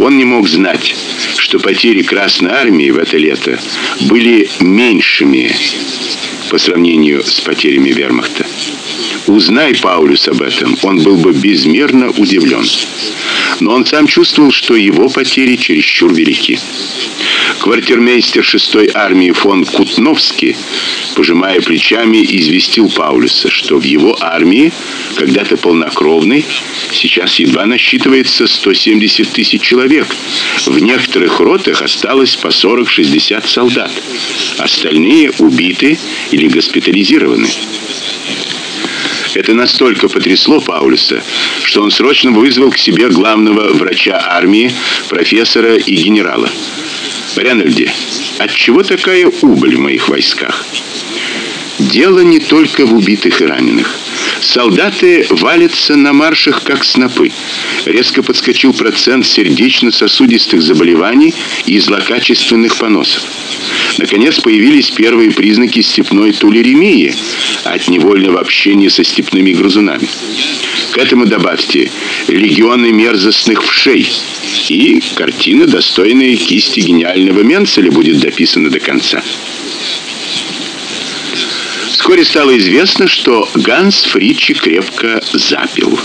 Он не мог знать, что потери Красной армии в это лето были меньшими по сравнению с потерями Вермахта. Узнай Паулюс об этом, он был бы безмерно удивлен. Но он сам чувствовал, что его потери чересчур велики. Квартирмейстер 6-й армии фон Кутновский, пожимая плечами, известил Паулюса, что в его армии, когда-то полнокровной, сейчас едва насчитывается 170 тысяч человек. В некоторых ротах осталось по 40-60 солдат. Остальные убиты или госпитализированы. Это настолько потрясло Паулюса, что он срочно вызвал к себе главного врача армии, профессора и генерала. Ренальди, от чего такая убыль в моих войсках? Дело не только в убитых и раненых. Солдаты валятся на маршах как снопы. Резко подскочил процент сердечно-сосудистых заболеваний и злокачественных поносов. Наконец появились первые признаки степной тулеремии, от невольного общения со степными грызунами. К этому добавьте легионы мерзостных вшей, и картина, достойная кисти гениального Менцеля, будет дописана до конца. Вскоре стало известно, что Ганс Фричи крепко запил.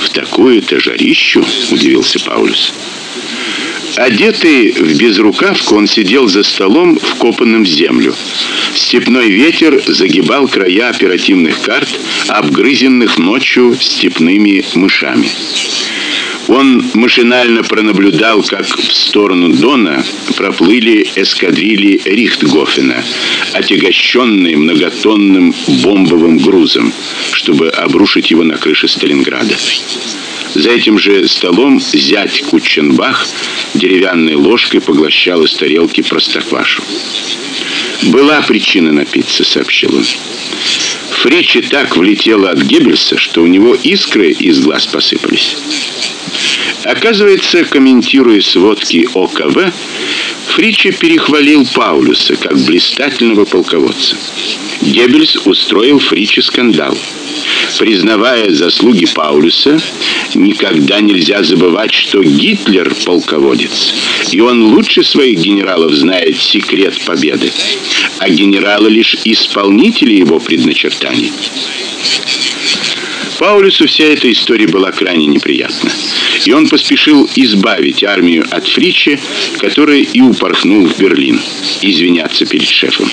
В такую-то жарищу, удивился Паулюс. Одетый в безрукавку, он сидел за столом, вкопанным в землю. Степной ветер загибал края оперативных карт, обгрызенных ночью степными мышами. Он машинально пронаблюдал, как в сторону Дона проплыли эскадрильи Рихтгофена, отягощенные многотонным бомбовым грузом, чтобы обрушить его на крыши Сталинграда. За этим же столом зять Кученбах деревянной ложкой поглощал из тарелки простоквашу. Была причина напиться, сообщил он. Фричи так влетела от Геббельса, что у него искры из глаз посыпались. Оказывается, комментируя сводки ОКВ, Фричи перехвалил Паулюса как блистательного полководца. Геббельс устроил Фричи скандал. Признавая заслуги Паулюса, никогда нельзя забывать, что Гитлер полководец, и он лучше своих генералов знает секрет победы, а генералы лишь исполнители его предначертаний. Паулюсу вся эта история была крайне неприятна, и он поспешил избавить армию от Фричи, который и упорхнул в Берлин, извиняться перед шефом.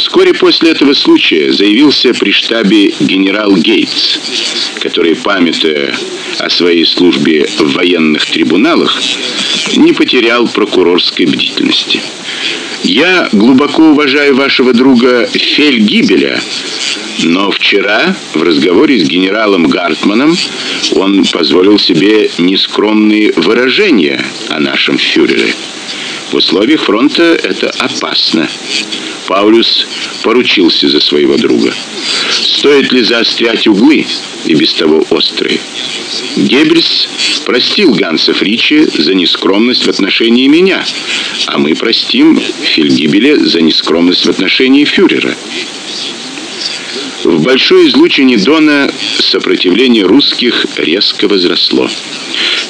Вскоре после этого случая заявился при штабе генерал Гейтс, который, памятуя о своей службе в военных трибуналах, не потерял прокурорской бдительности. Я глубоко уважаю вашего друга Фельгибеля, но вчера в разговоре с генералом Гартманом он позволил себе нескромные выражения о нашем фюрере. В условиях фронта это опасно. Паулюс поручился за своего друга. Стоит ли заострять углы, и без того острые? Геббельс простил Ганса Фричи за нескромность в отношении меня, а мы простим Фельгибеля за нескромность в отношении фюрера. В большой излучине Дона сопротивление русских резко возросло.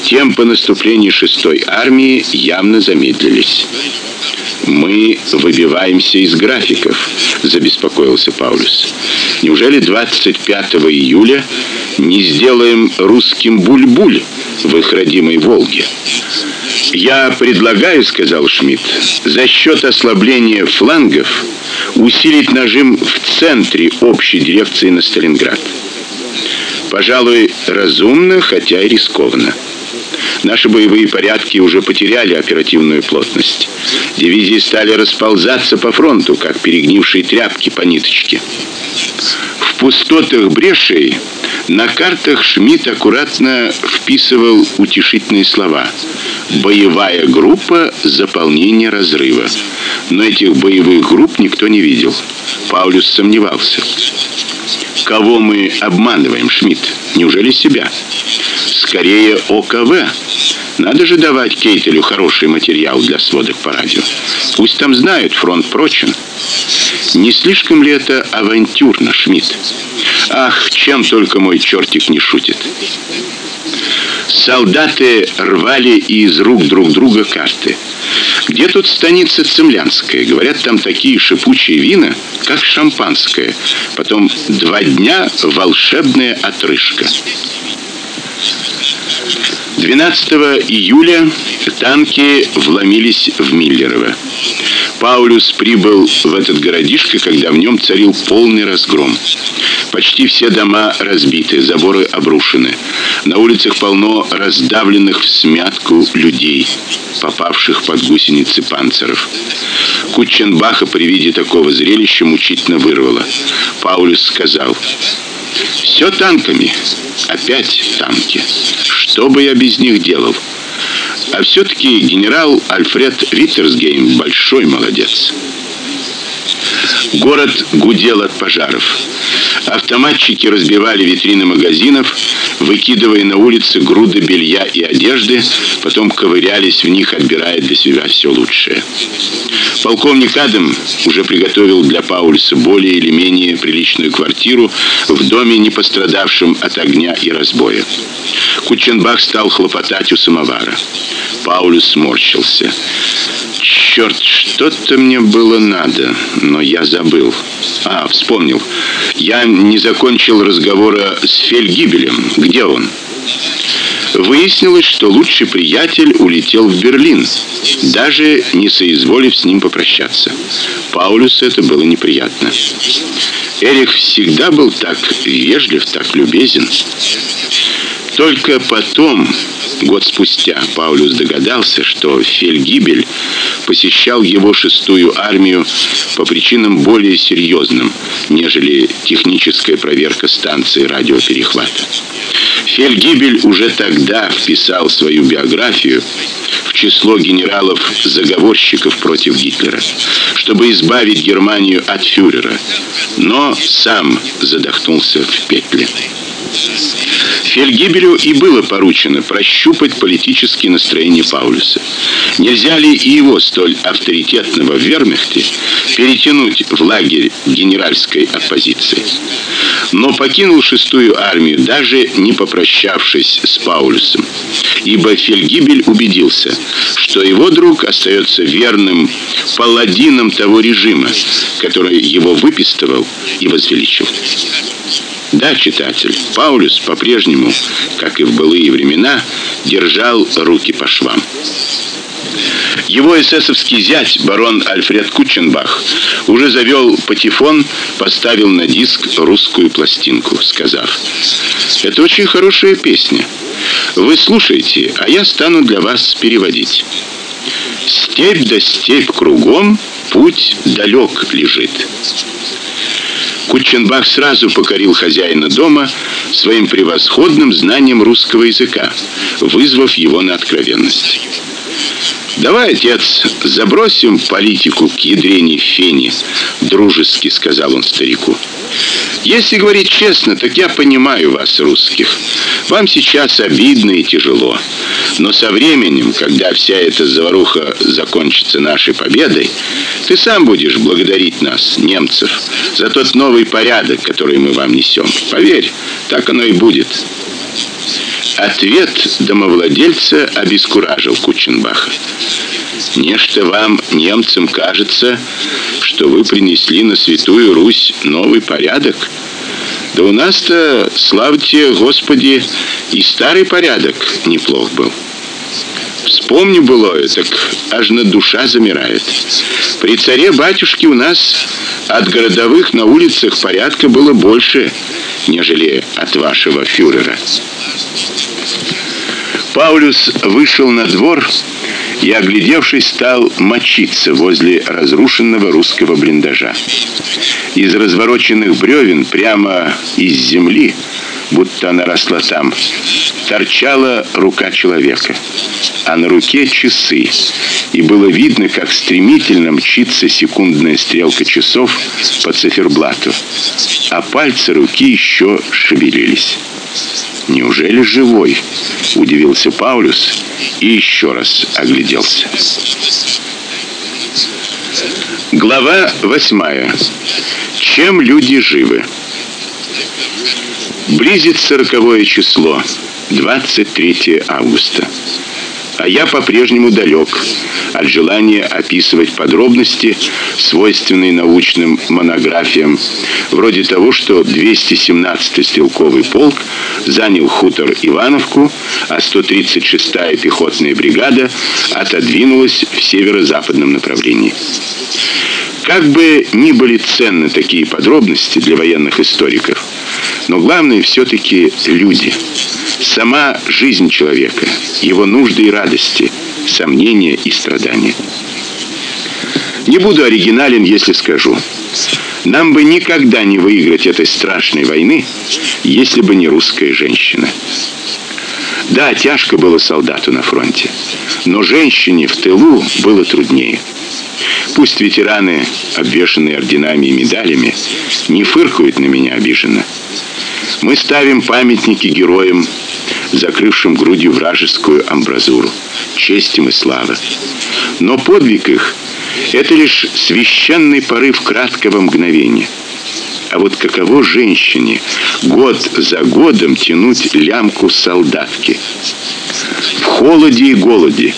Темпы наступления шестой армии явно замедлились. Мы выбиваемся из графиков, забеспокоился Паулюс. Неужели 25 июля не сделаем русским буль-буль в их родимой Волге? Я предлагаю, сказал Шмидт, за счет ослабления флангов усилить нажим в центре общей дирекции на Сталинград. Пожалуй, разумно, хотя и рискованно. Наши боевые порядки уже потеряли оперативную плотность. Дивизии стали расползаться по фронту, как перегнившие тряпки по ниточке. Пустотах брешей на картах Шмидт аккуратно вписывал утешительные слова: боевая группа заполнение разрыва. Но этих боевых групп никто не видел. Паулюс сомневался. Кого мы обманываем, Шмидт? Неужели себя? Скорее ОКВ. Надо же давать Кейтелю хороший материал для сводок по радио. Пусть там знают, фронт прочен. Не слишком ли это авантюрно, Шмидт? Ах, чем только мой чертик не шутит. Солдаты рвали из рук друг друга карты. Где тут станица Цемлянская? Говорят, там такие шипучие вина, как шампанское. Потом два дня волшебная отрыжка. 12 июля танки вломились в Миллерово. Паулюс прибыл в этот городишко, когда в нем царил полный разгром. Почти все дома разбиты, заборы обрушены. На улицах полно раздавленных в смятку людей, попавших под гусеницы панцеров. Кутченбаха при виде такого зрелища мучительно вырвало. Паулюс сказал: все танками. Опять танки. Что бы я без них делал? А все таки генерал Альфред Виттерсгейм большой молодец. Город гудел от пожаров. Автоматчики разбивали витрины магазинов, выкидывая на улицы груды белья и одежды, потом ковырялись в них, отбирая для себя все лучшее. Полковник Адам уже приготовил для Паульса более или менее приличную квартиру в доме, не пострадавшем от огня и разбоя. Кученбах стал хлопотать у самовара. Паулюс сморщился. Черт, что-то мне было надо, но я забыл. А, вспомнил. Я не закончил разговора с Фельгибелем. Где он? Выяснилось, что лучший приятель улетел в Берлин, даже не соизволив с ним попрощаться. Паулюсу это было неприятно. Эрих всегда был так вежлив, так любезен. Только потом Год спустя Паулюс догадался, что Фельгибель посещал его шестую армию по причинам более серьезным, нежели техническая проверка станции радиоперехвата. Фельгибель уже тогда вписал свою биографию в число генералов-заговорщиков против Гитлера, чтобы избавить Германию от фюрера, но сам задохнулся в петле. Фельгибелю и было поручено прощупать политические настроения Паулюса. Нельзя ли и его столь авторитетного в Вермахте перетянуть в лагерь генеральской оппозиции? Но покинул шестую армию, даже не попрощавшись с Паулюсом, ибо Фельгибель убедился, что его друг остается верным паладином того режима, который его выпистывал и возвеличил. Да, читатель, Паулюс по-прежнему, как и в былые времена, держал руки по швам. Его эсэсовский зять, барон Альфред Кученбах, уже завел патефон, поставил на диск русскую пластинку, сказав: "Это очень хорошая песня. Вы слушайте, а я стану для вас переводить. Степь да степь кругом, путь далек лежит. Кученбах сразу покорил хозяина дома своим превосходным знанием русского языка, вызвав его на откровенность. Давай, отец, забросим политику к ядрене фени, дружески сказал он старику. Если говорить честно, так я понимаю вас, русских. Вам сейчас обидно и тяжело. Но со временем, когда вся эта заваруха закончится нашей победой, ты сам будешь благодарить нас, немцев, за тот новый порядок, который мы вам несем. Поверь, так оно и будет. Ответ домовладельца обескуражил Кученбаха. Нечто вам, немцам, кажется, что вы принесли на Святую Русь новый порядок. Да у нас-то, славьте Господи, и старый порядок неплох был. Вспомню былое, так аж на душа замирает. При царе батюшке у нас от городовых на улицах порядка было больше, нежели от вашего фюрера. Паулюс вышел на двор и, оглядевшись, стал мочиться возле разрушенного русского блиндажа. Из развороченных бревен прямо из земли, будто она росла там, торчала рука человека, а на руке часы. И было видно, как стремительно мчится секундная стрелка часов по циферблату, а пальцы руки еще шевелились. Неужели живой? удивился Паулюс и еще раз огляделся. Глава восьмая. Чем люди живы? Близится роковое число, 23 августа а я по-прежнему далек от желания описывать подробности, свойственные научным монографиям, вроде того, что 217-й стрелковый полк занял хутор Ивановку, а 136-я пехотная бригада отодвинулась в северо-западном направлении. Как бы ни были ценны такие подробности для военных историков, но главное все таки люди сама жизнь человека, его нужды и радости, сомнения и страдания. Не буду оригинален, если скажу: нам бы никогда не выиграть этой страшной войны, если бы не русская женщина. Да, тяжко было солдату на фронте, но женщине в тылу было труднее. Пусть ветераны, обвешанные орденами и медалями, не фыркают на меня обиженно. Мы ставим памятники героям, закрывшим грудью вражескую амбразуру. Честь им и слава. Но подвиг их Это лишь священный порыв краткого мгновения. А вот каково женщине год за годом тянуть лямку солдатки? В холоде и голоде,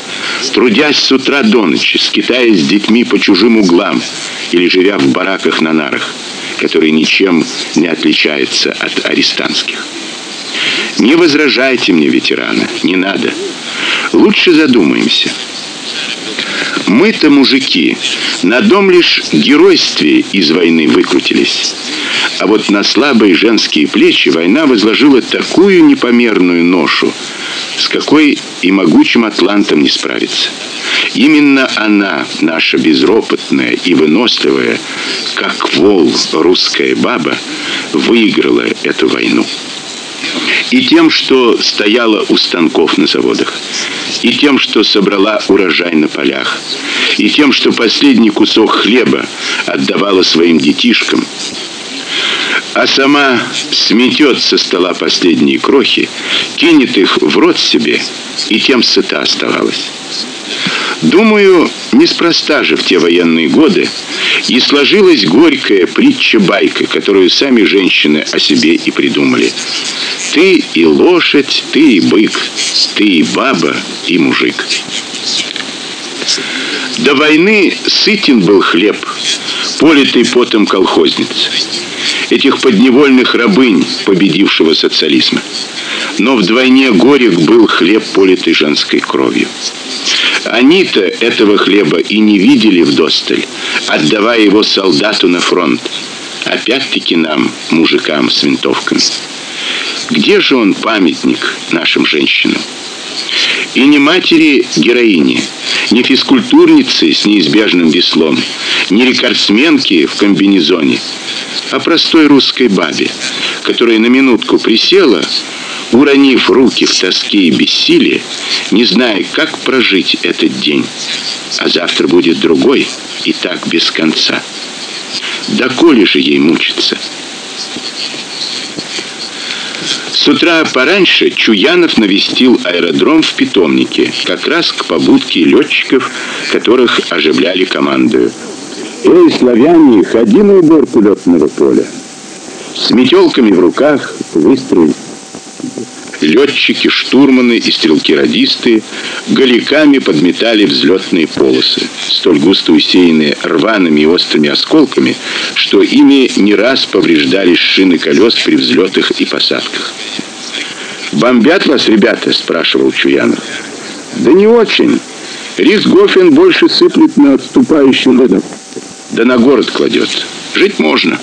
трудясь с утра до ночи, скитаясь с детьми по чужим углам или живя в бараках на нарах, которые ничем не отличаются от арестантских. Не возражайте мне, ветераны, не надо. Лучше задумаемся. Мы-то мужики, на дом лишь геройстве из войны выкрутились. А вот на слабые женские плечи война возложила такую непомерную ношу, с какой и могучим атлантом не справиться. Именно она, наша безропотная и выносливая, как вол русская баба, выиграла эту войну и тем, что стояла у станков на заводах, и тем, что собрала урожай на полях, и тем, что последний кусок хлеба отдавала своим детишкам, а сама сметет со стола последние крохи, кинет их в рот себе, и тем сыта оставалась. Думаю, неспроста же в те военные годы и сложилась горькая притча-байка, которую сами женщины о себе и придумали. Ты и лошадь, ты и бык, ты и баба, и мужик. До войны сытен был хлеб, политый потом колхозниц. Этих подневольных рабынь победившего социализма. Но вдвойне горек был хлеб, политый женской кровью. Они-то этого хлеба и не видели вдосталь, отдавая его солдату на фронт. Опять-таки нам, мужикам с винтовками. Где же он памятник нашим женщинам? И не матери героини, не физкультурницы с неизбежным веслом, не рекордсменки в комбинезоне, а простой русской бабе, которая на минутку присела, уронив руки в тоске и бессилии, не зная, как прожить этот день. А завтра будет другой, и так без конца. Да коли же ей мучиться? С утра пораньше Чуянов навестил аэродром в питомнике, как раз к побудке летчиков, которых оживляли команду. Эй, славяне, ходи на уборку летного поля. С метелками в руках выстрелить летчики, штурманы и стрелки-радисты голиками подметали взлетные полосы, столь густо усеянные рваными и острыми осколками, что ими не раз повреждались шины колес при взлетах и посадках. «Бомбят вас, ребята?» – спрашивал Чуянов. «Да не очень. Рис Гофен больше сыплет на отступающий ледок. Да на город кладет. Жить можно».